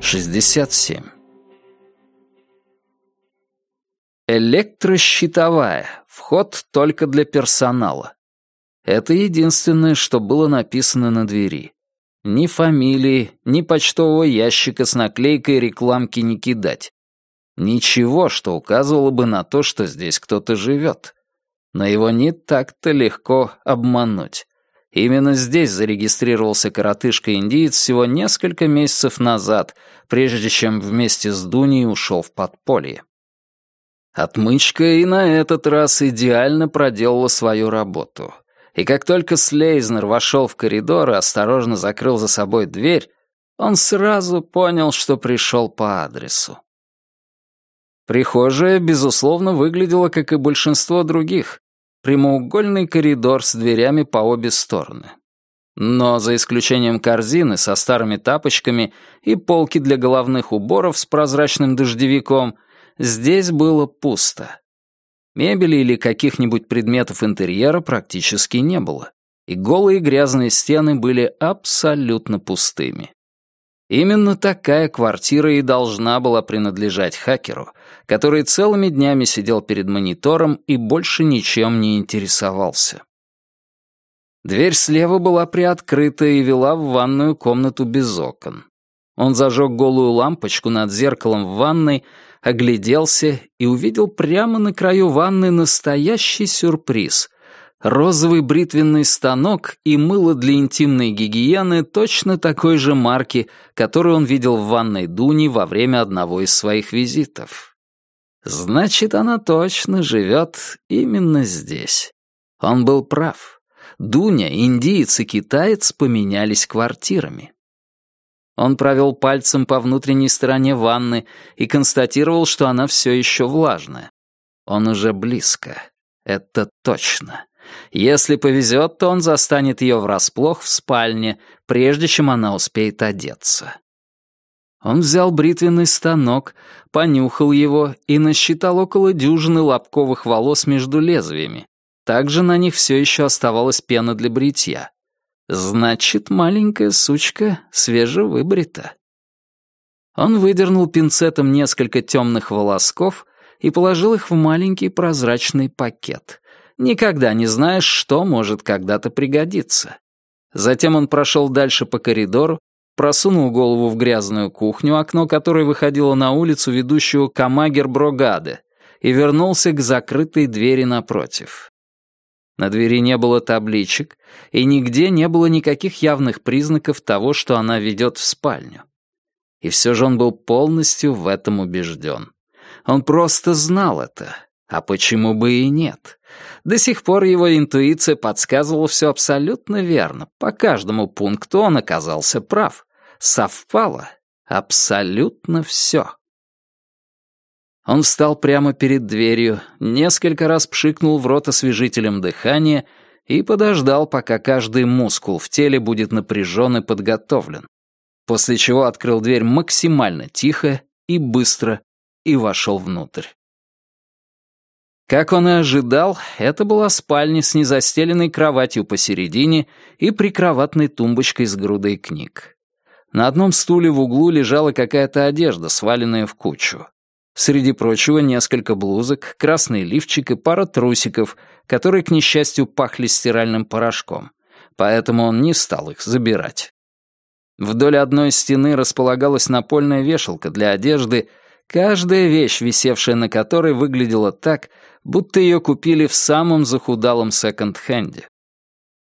Шестьдесят семь. Электрощитовая. Вход только для персонала. Это единственное, что было написано на двери. Ни фамилии, ни почтового ящика с наклейкой рекламки не кидать. Ничего, что указывало бы на то, что здесь кто-то живет. Но его не так-то легко обмануть. Именно здесь зарегистрировался коротышка-индиец всего несколько месяцев назад, прежде чем вместе с Дуней ушел в подполье. Отмычка и на этот раз идеально проделала свою работу и как только Слейзнер вошел в коридор и осторожно закрыл за собой дверь, он сразу понял, что пришел по адресу. Прихожая, безусловно, выглядела, как и большинство других, прямоугольный коридор с дверями по обе стороны. Но за исключением корзины со старыми тапочками и полки для головных уборов с прозрачным дождевиком, здесь было пусто. Мебели или каких-нибудь предметов интерьера практически не было, и голые грязные стены были абсолютно пустыми. Именно такая квартира и должна была принадлежать хакеру, который целыми днями сидел перед монитором и больше ничем не интересовался. Дверь слева была приоткрыта и вела в ванную комнату без окон. Он зажег голую лампочку над зеркалом в ванной, огляделся и увидел прямо на краю ванны настоящий сюрприз. Розовый бритвенный станок и мыло для интимной гигиены точно такой же марки, который он видел в ванной Дуни во время одного из своих визитов. Значит, она точно живет именно здесь. Он был прав. Дуня, индиец и китаец поменялись квартирами. Он провел пальцем по внутренней стороне ванны и констатировал, что она все еще влажная. Он уже близко. Это точно. Если повезет, то он застанет ее врасплох в спальне, прежде чем она успеет одеться. Он взял бритвенный станок, понюхал его и насчитал около дюжины лобковых волос между лезвиями. Также на них все еще оставалась пена для бритья. Значит, маленькая сучка свежевыбрита. Он выдернул пинцетом несколько темных волосков и положил их в маленький прозрачный пакет. Никогда не знаешь, что может когда-то пригодиться. Затем он прошел дальше по коридору, просунул голову в грязную кухню, окно которой выходило на улицу, ведущую к Амагер-Брогаде, и вернулся к закрытой двери напротив. На двери не было табличек, и нигде не было никаких явных признаков того, что она ведет в спальню. И все же он был полностью в этом убежден. Он просто знал это. А почему бы и нет? До сих пор его интуиция подсказывала все абсолютно верно. По каждому пункту он оказался прав. Совпало абсолютно все. Он встал прямо перед дверью, несколько раз пшикнул в рот освежителем дыхания и подождал, пока каждый мускул в теле будет напряжен и подготовлен. После чего открыл дверь максимально тихо и быстро и вошел внутрь. Как он и ожидал, это была спальня с незастеленной кроватью посередине и прикроватной тумбочкой с грудой книг. На одном стуле в углу лежала какая-то одежда, сваленная в кучу. Среди прочего, несколько блузок, красный лифчик и пара трусиков, которые, к несчастью, пахли стиральным порошком. Поэтому он не стал их забирать. Вдоль одной стены располагалась напольная вешалка для одежды, каждая вещь, висевшая на которой, выглядела так, будто ее купили в самом захудалом секонд-хенде.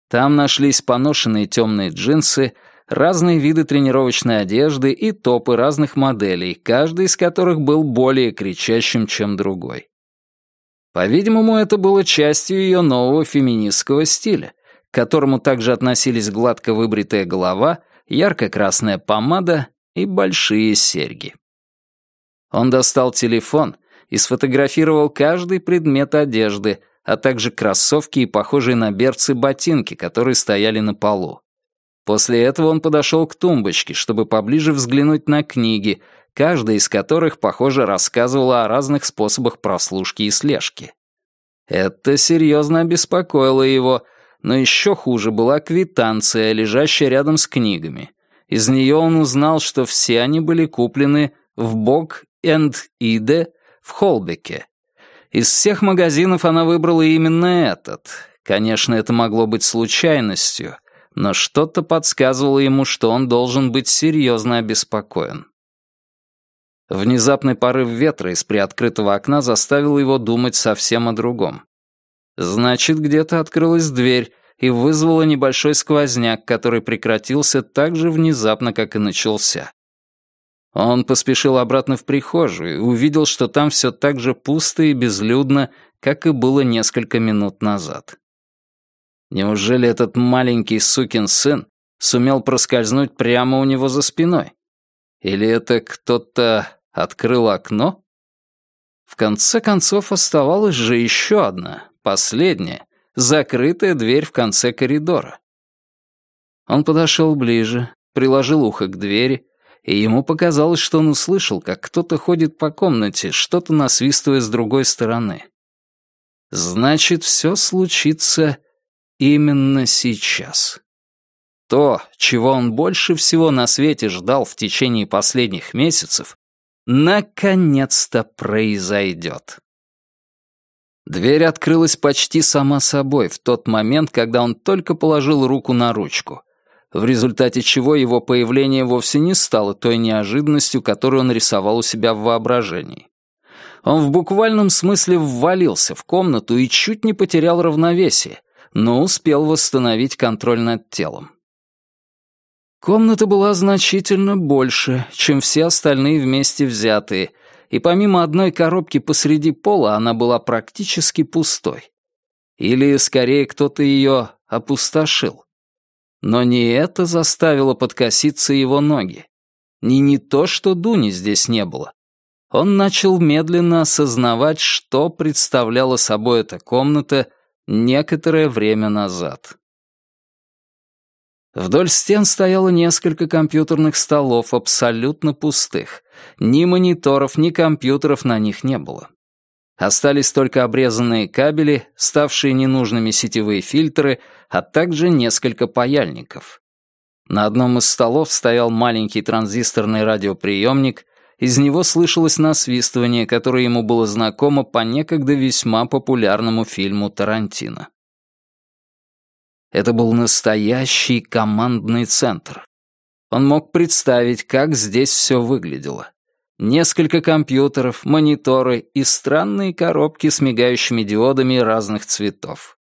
Там нашлись поношенные темные джинсы, разные виды тренировочной одежды и топы разных моделей, каждый из которых был более кричащим, чем другой. По-видимому, это было частью ее нового феминистского стиля, к которому также относились гладко выбритая голова, ярко-красная помада и большие серьги. Он достал телефон и сфотографировал каждый предмет одежды, а также кроссовки и похожие на берцы ботинки, которые стояли на полу. После этого он подошел к тумбочке, чтобы поближе взглянуть на книги, каждая из которых, похоже, рассказывала о разных способах прослушки и слежки. Это серьезно обеспокоило его, но еще хуже была квитанция, лежащая рядом с книгами. Из нее он узнал, что все они были куплены в Бог энд Иде в Холбеке. Из всех магазинов она выбрала именно этот. Конечно, это могло быть случайностью, но что-то подсказывало ему, что он должен быть серьезно обеспокоен. Внезапный порыв ветра из приоткрытого окна заставил его думать совсем о другом. Значит, где-то открылась дверь и вызвала небольшой сквозняк, который прекратился так же внезапно, как и начался. Он поспешил обратно в прихожую и увидел, что там все так же пусто и безлюдно, как и было несколько минут назад. Неужели этот маленький сукин сын сумел проскользнуть прямо у него за спиной? Или это кто-то открыл окно? В конце концов оставалась же еще одна, последняя, закрытая дверь в конце коридора. Он подошел ближе, приложил ухо к двери, и ему показалось, что он услышал, как кто-то ходит по комнате, что-то насвистывая с другой стороны. Значит, все случится именно сейчас. То, чего он больше всего на свете ждал в течение последних месяцев, наконец-то произойдет. Дверь открылась почти сама собой в тот момент, когда он только положил руку на ручку, в результате чего его появление вовсе не стало той неожиданностью, которую он рисовал у себя в воображении. Он в буквальном смысле ввалился в комнату и чуть не потерял равновесие, но успел восстановить контроль над телом. Комната была значительно больше, чем все остальные вместе взятые — и помимо одной коробки посреди пола она была практически пустой. Или, скорее, кто-то ее опустошил. Но не это заставило подкоситься его ноги. Ни не то, что Дуни здесь не было. Он начал медленно осознавать, что представляла собой эта комната некоторое время назад. Вдоль стен стояло несколько компьютерных столов, абсолютно пустых. Ни мониторов, ни компьютеров на них не было. Остались только обрезанные кабели, ставшие ненужными сетевые фильтры, а также несколько паяльников. На одном из столов стоял маленький транзисторный радиоприемник, из него слышалось насвистывание, которое ему было знакомо по некогда весьма популярному фильму Тарантино. Это был настоящий командный центр. Он мог представить, как здесь все выглядело. Несколько компьютеров, мониторы и странные коробки с мигающими диодами разных цветов.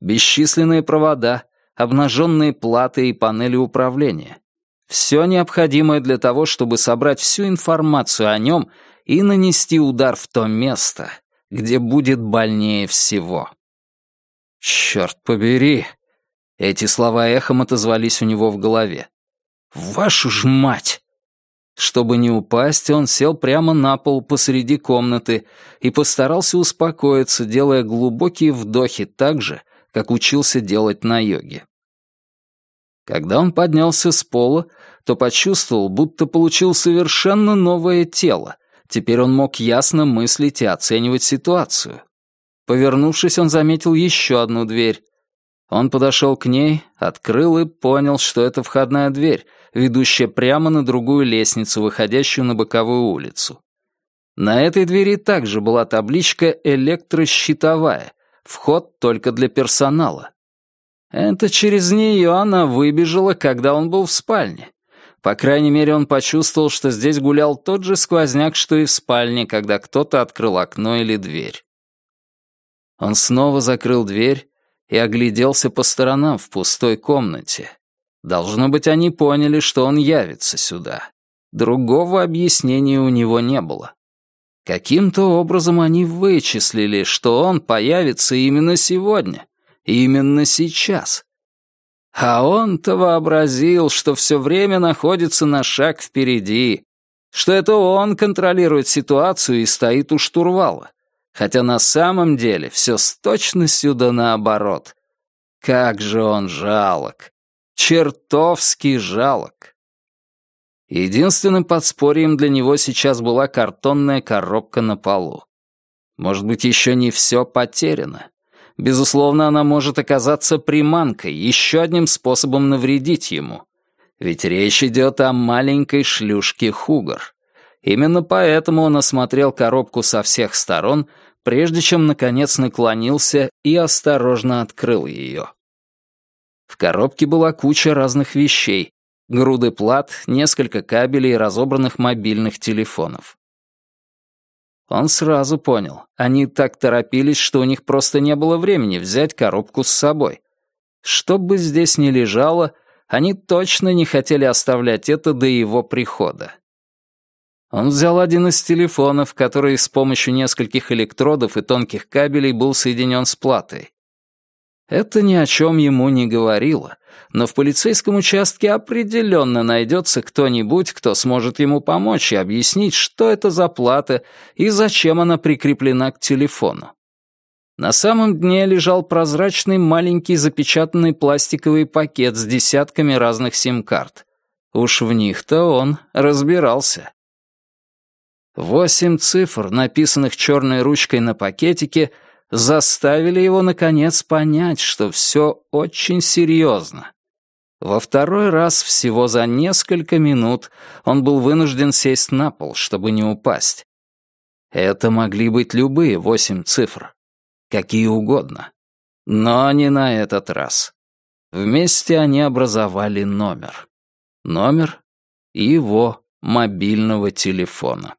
Бесчисленные провода, обнаженные платы и панели управления. Все необходимое для того, чтобы собрать всю информацию о нем и нанести удар в то место, где будет больнее всего. Черт побери, эти слова эхом отозвались у него в голове. «Вашу ж мать!» Чтобы не упасть, он сел прямо на пол посреди комнаты и постарался успокоиться, делая глубокие вдохи так же, как учился делать на йоге. Когда он поднялся с пола, то почувствовал, будто получил совершенно новое тело. Теперь он мог ясно мыслить и оценивать ситуацию. Повернувшись, он заметил еще одну дверь. Он подошел к ней, открыл и понял, что это входная дверь, ведущая прямо на другую лестницу, выходящую на боковую улицу. На этой двери также была табличка «Электрощитовая», вход только для персонала. Это через нее она выбежала, когда он был в спальне. По крайней мере, он почувствовал, что здесь гулял тот же сквозняк, что и в спальне, когда кто-то открыл окно или дверь. Он снова закрыл дверь и огляделся по сторонам в пустой комнате. Должно быть, они поняли, что он явится сюда. Другого объяснения у него не было. Каким-то образом они вычислили, что он появится именно сегодня, именно сейчас. А он-то вообразил, что все время находится на шаг впереди, что это он контролирует ситуацию и стоит у штурвала хотя на самом деле все с точностью да наоборот. Как же он жалок! Чертовски жалок! Единственным подспорьем для него сейчас была картонная коробка на полу. Может быть, еще не все потеряно. Безусловно, она может оказаться приманкой, еще одним способом навредить ему. Ведь речь идет о маленькой шлюшке Хугар. Именно поэтому он осмотрел коробку со всех сторон, прежде чем, наконец, наклонился и осторожно открыл ее. В коробке была куча разных вещей, груды плат, несколько кабелей и разобранных мобильных телефонов. Он сразу понял, они так торопились, что у них просто не было времени взять коробку с собой. Что бы здесь ни лежало, они точно не хотели оставлять это до его прихода. Он взял один из телефонов, который с помощью нескольких электродов и тонких кабелей был соединен с платой. Это ни о чем ему не говорило, но в полицейском участке определенно найдется кто-нибудь, кто сможет ему помочь и объяснить, что это за плата и зачем она прикреплена к телефону. На самом дне лежал прозрачный маленький запечатанный пластиковый пакет с десятками разных сим-карт. Уж в них-то он разбирался. Восемь цифр, написанных черной ручкой на пакетике, заставили его, наконец, понять, что все очень серьезно. Во второй раз всего за несколько минут он был вынужден сесть на пол, чтобы не упасть. Это могли быть любые восемь цифр, какие угодно. Но не на этот раз. Вместе они образовали номер. Номер его мобильного телефона.